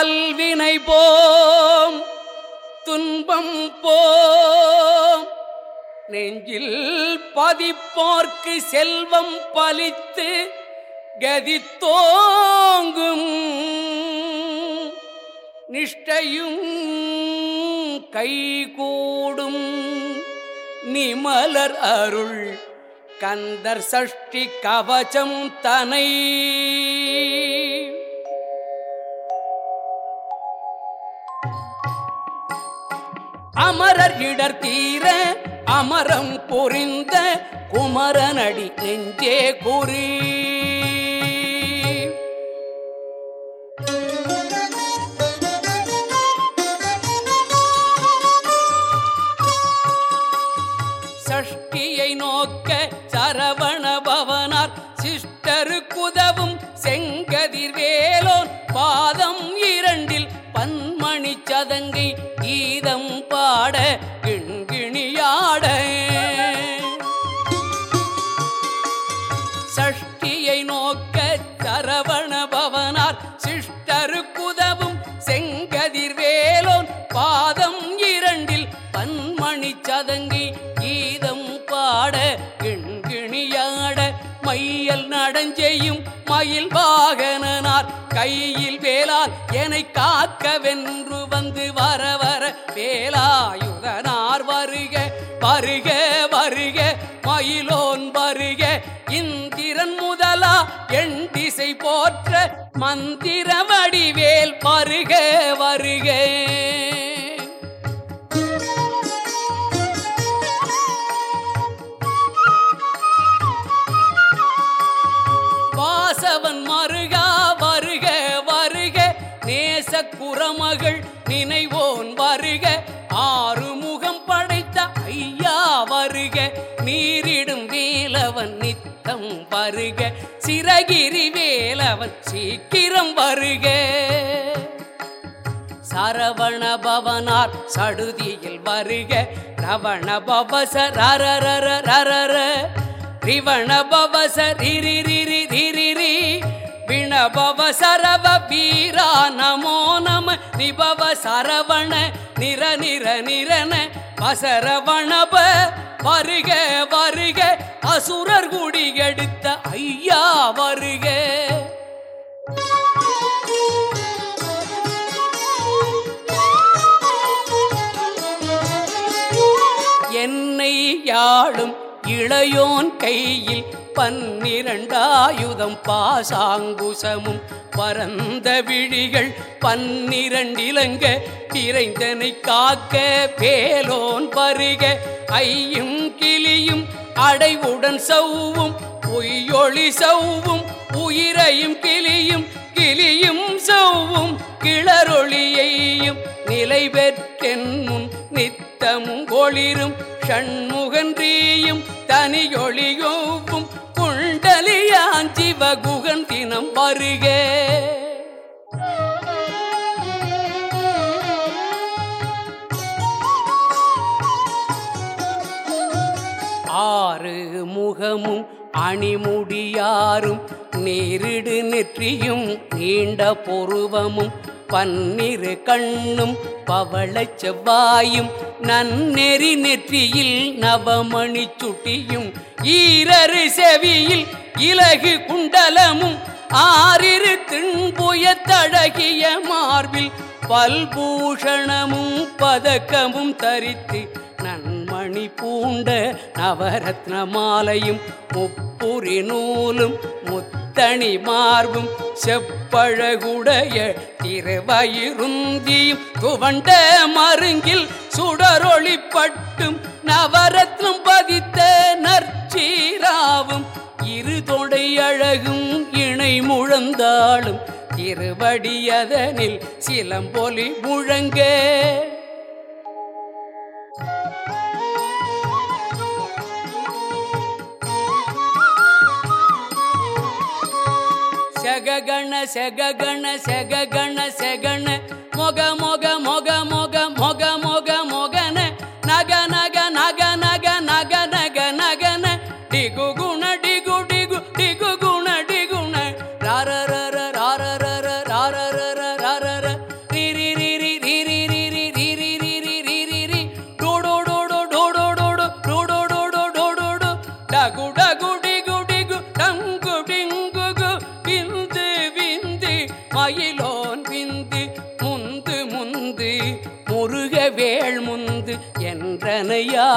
பல்வினை போம் துன்பம் போம். நெஞ்சில் பதிப்போர்க்கு செல்வம் பலித்து கதித்தோங்கும் நிஷ்டையும் கைகூடும். நிமலர் அருள் கந்தர் சஷ்டி கவச்சம் தனை அமரர் இடர் தீர அமரம் புரிந்த குமரனடி நெஞ்சே குறி. சஷ்டியை நோக்க சரவண பவனார் சிஷ்ட வென்று வந்து வர வர வேலாயுதனார் வருக வருக வருக மயிலோன் வருக. இந்திரன் முதலா என் திசை போற்ற மந்திர வடிவேல் வருக வருக. மகள் நினைவோன் வருக. ஆறுமுகம் படைத்த ஐயா வருக. நீரிடும் வேலவன் நித்தம் வருக. சிறகிரி வேலவன் சீக்கிரம் வருக. சரவண பவனார் சடுதியில் வருக. ரவண பவச ரரரர ரரர ரிவண பவச ரிரி ரிரி ரிரி விணபவ சரவ வீரா நமோ நம. நிபவ சரவண நிர நிர நிரன வசரவணப வருக வருக. அசுரர் குடி எடுத்த ஐயா வருக. என்னை யாழும் இளையோன் கையில் பன்னிரண்டாயுதம் பாசாங்குசமும் பரந்த விழிகள் பன்னிரண்டிலங்க திரைந்தனை காக்க பேலோன் பருக ஐயும் கிளியும் அடைவுடன் சவ்வும் பொய்யொளி சவ்வும் உயிரையும் கிளியும் கிளியும் சவ்வும் கிளரொளியையும் நிலை பெற்றென்னும் நித்தமும் ஒளிரும் ஷண்முகன்றியும் தனியொளியோவும் குண்டலியான் சிவகுகன் தினம் வருக. ஆறு முகமும் அணிமுடியாரும் நேரிடு நெற்றியும் நீண்ட பொருவமும் பன்னிரு கண்ணும் பவள செவ்வாயும் நன்னெறி நெற்றியில் நவமணி சுட்டியும் ஈரரு செவியில் இலகு குண்டலமும் ஆறிரு திண்புய மார்பில் பல்பூஷணமும் பதக்கமும் தரித்து நன்மணி பூண்ட நவரத்ன மாலையும் முப்புரி நூலும் முத்தணி மார்பும் செப்பழகுடைய திருவயிருந்தியும் துவண்ட மருங்கில் பட்டும் நவரத்னம் பதித்த நற்சீராவும் இரு தொடை அழகும் இணை முழந்தாலும் திருவடியதனில் சிலம்பொலி முழங்க. செககண செககண செககண செகண மொக மொக மொக மொக மொக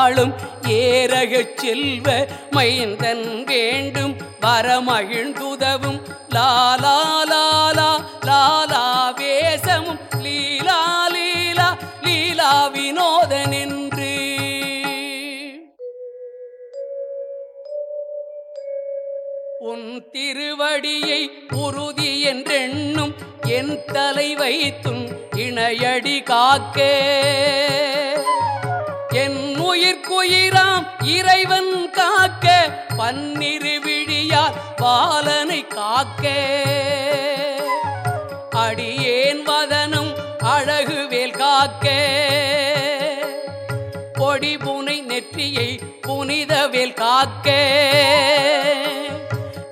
ஆளும் ஏரகச் செல்வ மைந்தன் வேண்டும். வரமகிழ்ந்துதவும். லாலா லாலா லாலா வேசமும். லீலா லீலா லீலா வினோதனின்று உன் திருவடியை உறுதி என்றெண்ணும் என் தலை வைத்தும் இணையடி காக்கே. உயிர்க்குயிராம் இறைவன் காக்க பன்னிரு விழியார் பாலனை காக்க. அடியேன் வதனம் அழகுவேல் காக்க. பொடி புனை நெற்றியை புனிதவேல் காக்க.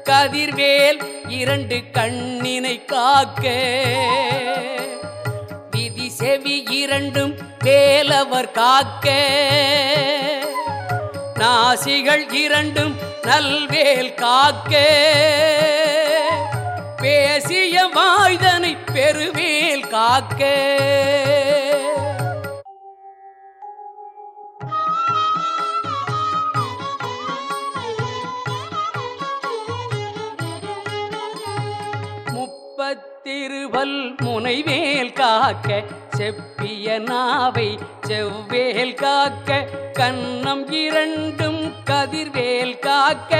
கதிர்வேல் இரண்டு கண்ணினை காக்க. விதி செவி இரண்டும் வேலவர் காக்க. ராசிகள் இரண்டும் நல்வேல் காக்கே. பேசிய வாய்தனை பெருவேல் காக்கே. முப்பத்திருவல் முனைவேல் காக்க. செப்பிய நாவை செவ்வேல் காக்க கன்னம் இரண்டும் கதிர்வேல் காக்க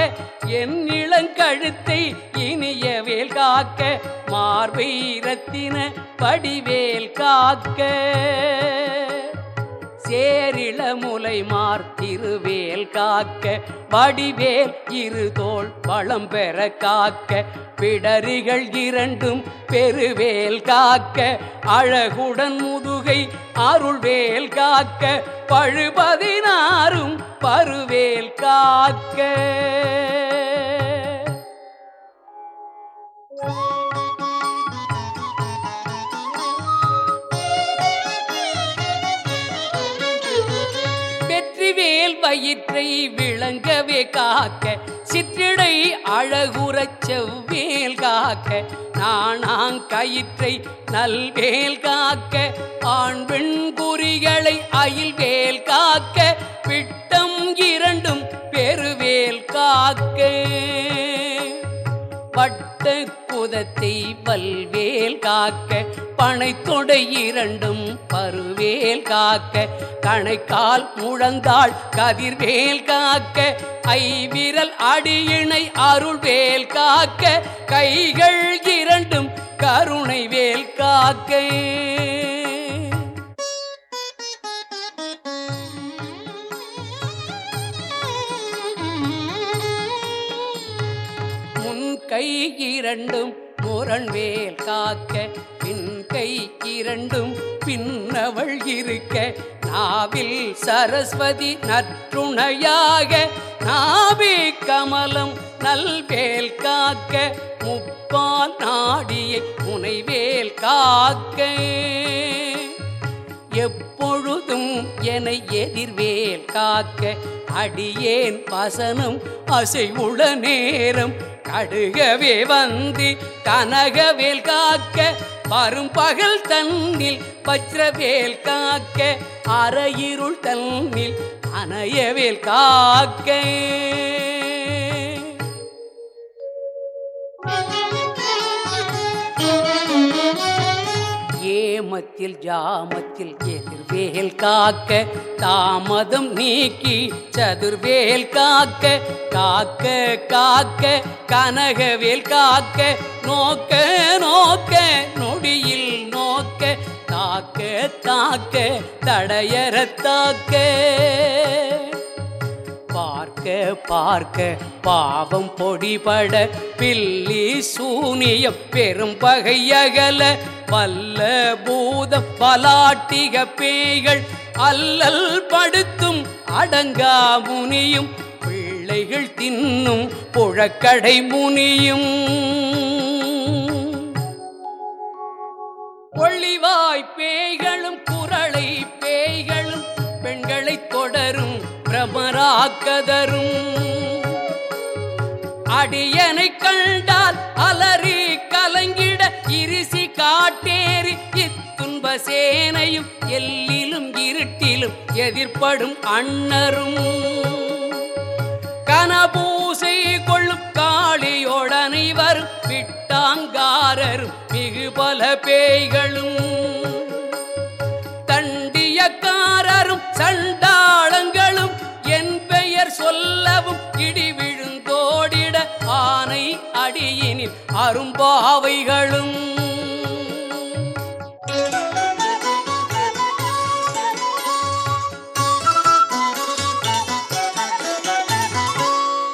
என் இளங்கழுத்தை இனியவேல் காக்க மார்பை ரத்தின படிவேல் காக்க. சேரிள முலை மார்த்திருவேல் காக்க வடிவேல் இருதோள் பழம் பெற காக்க பிடரிகள் இரண்டும் பெருவேல் காக்க அழகுடன் முதுகை அருள்வேல் காக்க பழுபதினாரும் பருவேல் காக்க. வயிற்றை விளங்கவே காக்க சிற்றிடை அழகுறச் செவ்வேல் காக்க நாணாங்கயிற்றை நல்வேல் காக்க ஆண் பெண் குறிகளை அயில்வேல் காக்க விட்டம் இரண்டும் பெருவேல் காக்க. பட்ட குதத்தை பல்வேல் காக்க பனைத்தொடை இரண்டும் பருவேல் காக்க கணைக்கால் முழந்தாள் கதிர்வேல் காக்க ஐவிரல் அடியினை அருள்வேல் காக்க கைகள் இரண்டும் கருணை வேல் காக்க. கை இரண்டும் முரண்வேல் காக்க பின் கை இரண்டும் பின்னவள் இருக்க. நாவில் சரஸ்வதி நற்றுணையாக நாவி கமலம் நல்வேல் காக்க முப்பால் நாடியை முனைவேல் காக்க. எப்பொழுதும் என எதிர்வேல் காக்க அடியேன் வசனம் அசைவுள நேரம். கடுகவே வந்து கனகவேல் காக்க வரும் பகல் தன்னில் வஜ்ரவேல் காக்க அரையிருள் தன்னில் அணையவேல் காக்க. ஏமத்தில் ஜாமத்தில் எதிர்வேல் காக்க தாமதம் நீக்கி சதுர்வேல் காக்க காக்க காக்க கனகவேல் காக்க நோக்க நோக்க நொடியில் நோக்க தாக்க தாக்க தடையற தாக்க. பார்க்க பார்க்க பாவம் பொடிபட பில்லி சூனிய பெரும் பகையகல வல்ல பூத பலாட்டிக பேய்கள் அல்லல் படுத்தும் அடங்கா முனியும் பிள்ளைகள் தின்னும் புழக்கடை முனியும். ஒளிவாய் பேய்களும் குரளை பேய்களும் பெண்களை பிரமராக்கதரும். அடியனை கண்டால் அலறி கலங்கிட இருசி காட்டேறி இத்துன்ப சேனையும் எல்லிலும் இருட்டிலும் எதிலும் எதிர்ப்படும் அண்ணரும் கனபூசை கொள்ளும் காளியோடனை வரும் விட்டாங்காரரும் மிகு பல பேய்களும். தண்டியக்காரரும் சண்டாளங்களும் அடியினில் அரும்பாவைகளும்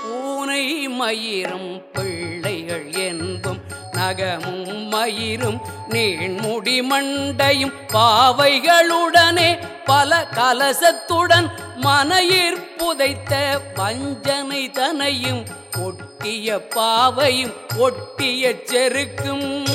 பூனை மயிரும் பிள்ளைகள் என்பும் நகமும் மயிரும் நீண்முடி மண்டையும் பாவைகளுடனே பல கலசத்துடன் மனையிற் புதைத்த வஞ்சனை தனையும் ஒட்டு ஒட்டிய பாவையும் ஒட்டிய செருக்கும்.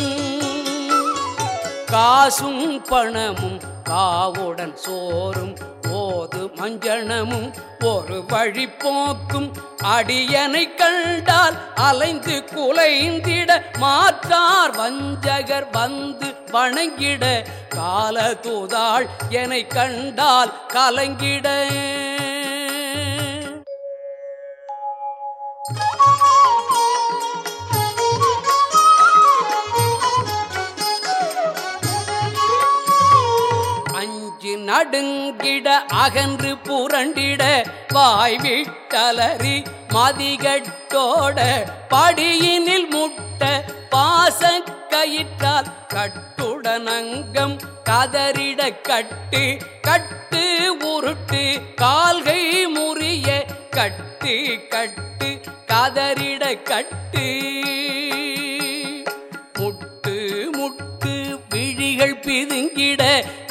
காசும் பணமும் காவுடன் சோறும் போது மஞ்சனமும் ஒரு வழி போக்கும். அடியனை கண்டால் அலைந்து குலைந்திட மாற்றார் வஞ்சகர் வந்து வணங்கிட. கால தூதாள் என்னை கண்டால் கலங்கிட. நடுங்கிட அகன்று புரண்டிட வாய்விட்டலறி மதிகட்டோட படியினில் முட்ட பாச கயிற்றால் கட்டுடனங்கம் கதறிட கட்டு கட்டு உருட்டு கால்கை முறிய கட்டு கட்டு கதறிட கட்டு. முட்டு முட்டு விழிகள் பிதுங்கிட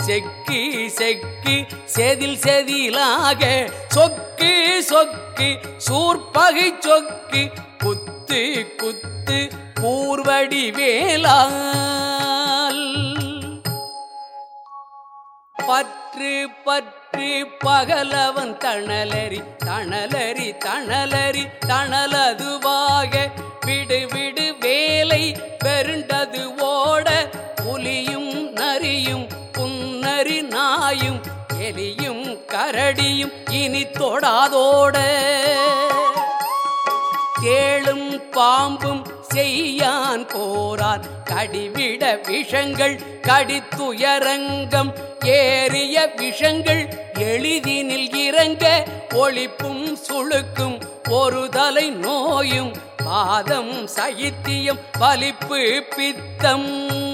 செக்கி செக்கி செதில் செதிலாக சொக்கு சொக்கு சூர்பகை சொக்கு குத்து குத்து பூர்வடி வேளால் பற்று பற்று பகலவன் தணலரி தணலரி தணலரி தணலதுவாக விடு விடு வேலை பெருண்ட எலியும் கரடியும் இனி தொடாதோட. தேளும் பாம்பும் செய்யான் போரான். கடிவிட விஷங்கள் கடித்துயரங்கம் ஏறிய விஷங்கள் எளிதினில் இறங்க ஒளிப்பும் சுழுக்கும் ஒரு தலை நோயும் பாதம் சைத்தியம் பலிப்பு பித்தம்.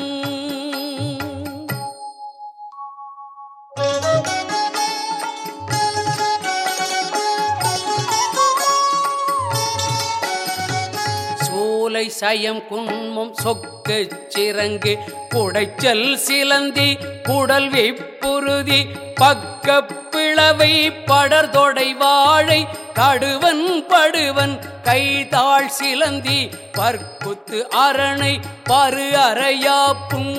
சயம் குன்மம் சொக்கு சிறங்கு குடைச்சல் சிலந்தி குடல் விப்புருதி பக்க பிளவை படர்தொடை வாழை கடுவன் படுவன் கைதாள் சிலந்தி பற்குத்து அரணை பரு அறையாப்பும்.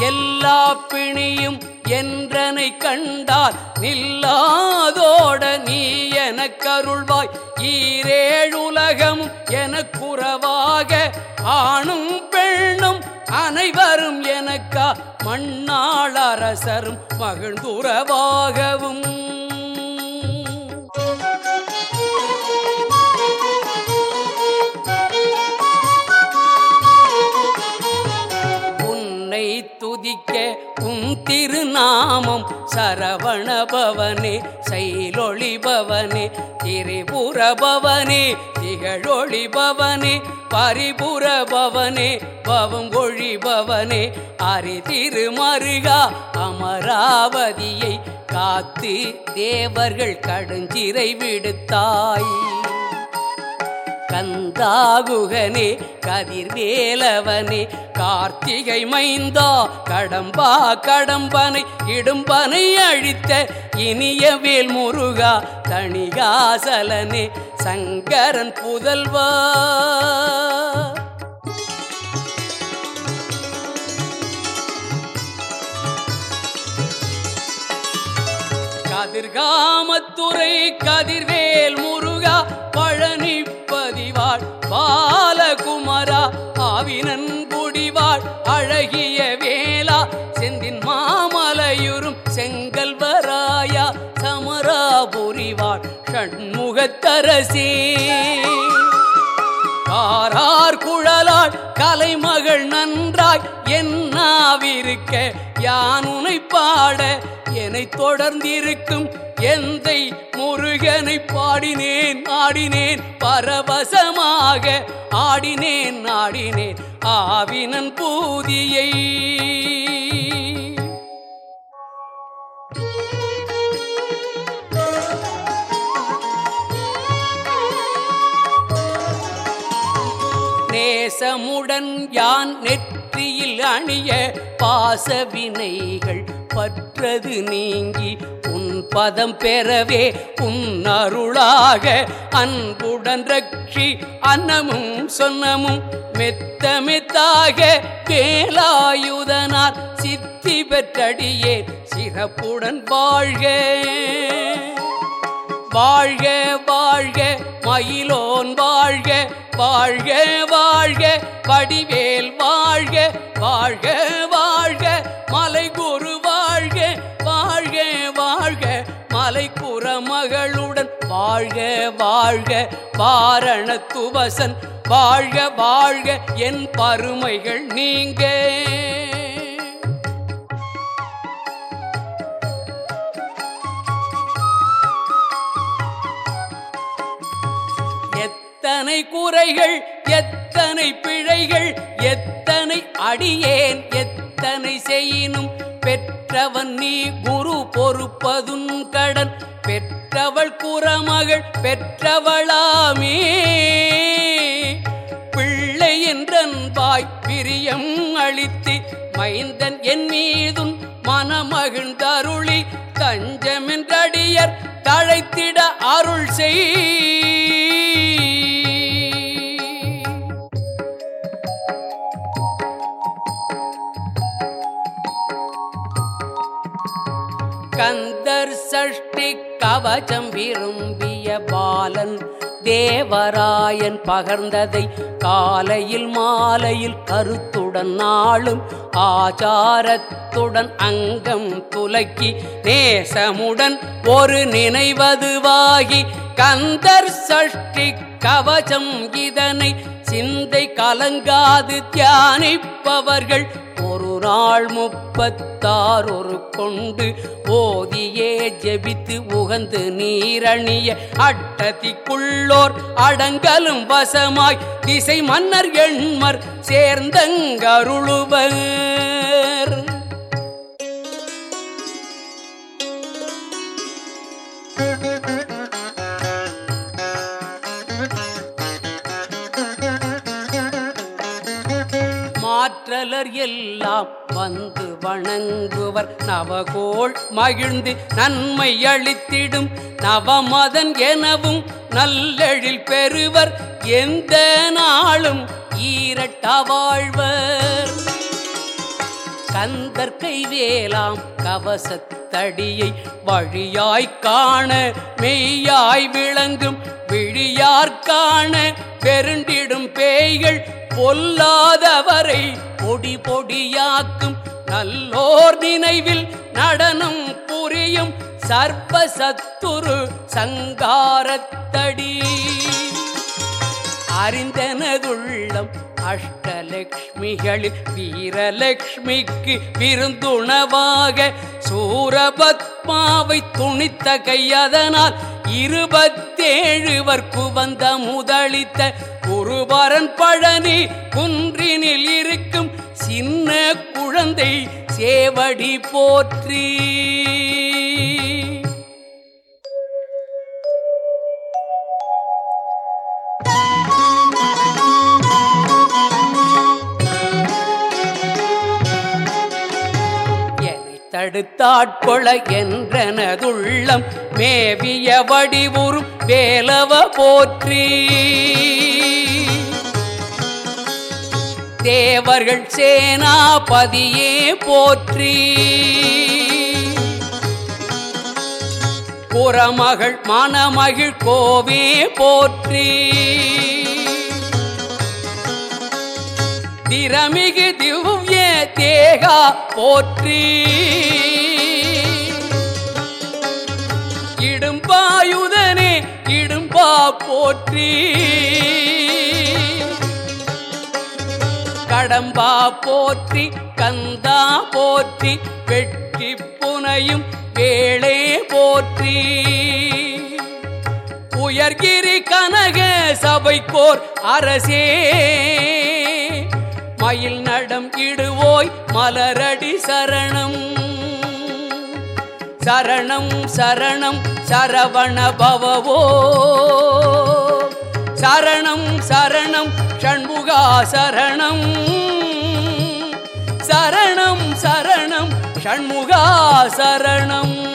எல்லா பிணியும் என்றனை கண்டால் நில்லாதோட நீ எனக்கருள்வாய் ஈரேழுலகமும் எனக்குறவாக ஆணும் பெண்ணும் அனைவரும் எனக்கா மண்ணாள் அரசரும் மகிழ்ந்துறவாகவும். திருநாமம் சரவண பவனே செயலொழி பவனே உன் திருநாமம் சரவணபவனே செயலொளிபவனே திரிபுரபவனே திகழொளிபவனே பரிபுரபவனே பவங்கொழிபவனே அரி திருமருகா அமராவதியை காத்து தேவர்கள் கடுஞ்சிறை விடுத்தாய். கந்தாகுகனே கதிர்வேலவனே கார்த்திகை மைந்தா கடம்பா கடம்பனை இடும்பனை அழித்த இனிய வேல் முருகா தணிகாசலனே சங்கரன் புதல்வா. கதிர்காமத்துறை கதிர்வேல் முருகா ஆவினன் குடிவாள் அழகிய வேளா செந்தின் மாமலையுறும் செங்கல் வராயா சமரா புரிவாள் ஷண்முகத்தரசே யாரார் குழலாள் கலைமகள் நன்றாய் என்னாவிருக்க? யான் உனை பாட என்னை தொடர்ந்திருக்கும்? எந்தை முருகனை பாடினேன் ஆடினேன் பரவசமாக ஆடினேன் ஆடினேன். ஆவினன் பூதியை நேசமுடன் யான் நெற்றியில் அணிய பாசவினைகள் பற்றது நீங்கி உன் பதம் பெறவே உன் அருளாக அன்புடன் ரட்சி அன்னமும் சொன்னமும் மெத்த மெத்தாக வேலாயுதனார் சித்தி பெற்றடியே சிறப்புடன் வாழ்க. வாழ்க வாழ்க மயிலோன் வாழ்க வாழ்க வாழ்க வடிவேல் வாழ்க வாழ்க வாழ்க மலை குரு வாழ்க வாழ்க வாழ்க மலை மகளுடன் வாழ்க வாழ்க வாரண துவசன் வாழ்க வாழ்க என் பருமைகள் நீங்க. எத்தனை குறைகள் எத்தனை பிழைகள் எத்தனை அடியேன் எத்தனை செய்யினும் பெற்றவன் நீ குரு பொறுப்பதுன் கடன். பெற்றவள் குறமகள் பெற்றவளாமே. பிள்ளை என்றன்பாய் பிரியம் அளித்து மைந்தன் என் மீதும் மனமகிழ்ந்தருளி தஞ்சமென்றடியர் தழைத்திட அருள் செய். கவசம் விரும்பிய பாலன் தேவராயன் பகர்ந்ததை காலையில் மாலையில் கருத்துடன் நாளும் ஆச்சாரத்துடன் அங்கம் துலக்கி நேசமுடன் ஒரு நினைவதுவாகி கந்தர் சஷ்டி கவசம் இதனை சிந்தை கலங்காது தியானிப்பவர்கள் நாள் முப்பத்தார் ஒரு கொண்டு ஓதியே ஜெபித்து உகந்து நீரணிய அட்டதிக்குள்ளோர் அடங்கலும் வசமாய் திசை மன்னர் எண்மர் சேர்ந்தங்கருளுவர். மாற்றலர் எல்லாம் வந்து வணங்குவர். நவகோள் மகிழ்ந்து நன்மை அளித்திடும். நவமதன் எனவும் நல்லெழில் பெறுவர். எந்த நாளும் ஈரட்ட வாழ்வர். கந்தற்கை வேலாம் கவசத்தடியை வழியாய்க் காண மெய்யாய் விளங்கும். விழியார் காண பெருண்டிடும் பேய்கள் பொல்லாதவரை பொடி பொடியாக்கும் நல்லோர் நினைவில் நடனம் புரியும் சர்வசத்துரு சங்காரத்தடி. அறிந்தனதுள்ளம் அஷ்டலக்ஷ்மிகளில் வீரலக்ஷ்மிக்கு விருந்துணவாக சூரபத்மாவை துணித்த கையதனால் இருபத்தேழுவர் குவந்த முதளித்த குருபரன் பழனி குன்றினில் இருக்கும் சின்ன குழந்தை சேவடி போற்றி. என்னை என்றனதுள்ளம். மேவிய வடிவுறும் வேலவ போற்றி. தேவர்கள் சேனாபதியே போற்றி. புறமகள் மணமகிழ் கோவே போற்றி. திறமிகு திவ்ய தேகா போற்றி. இடும்பாயுதனே இடும்பா போற்றி. கடம்பா போற்றி கந்தா போற்றி வெற்றி புனையும் வேளே போற்றி. உயர்கிரி கனக சபைக்கோர் அரசே. மயில் நடம் இடுவோய் மலரடி சரணம். சரணம் சரணம் சரவண பவவோ. சரணம் சரணம் ஷண்முகா சரணம். சரணம் சரணம் ஷண்முகா சரணம்.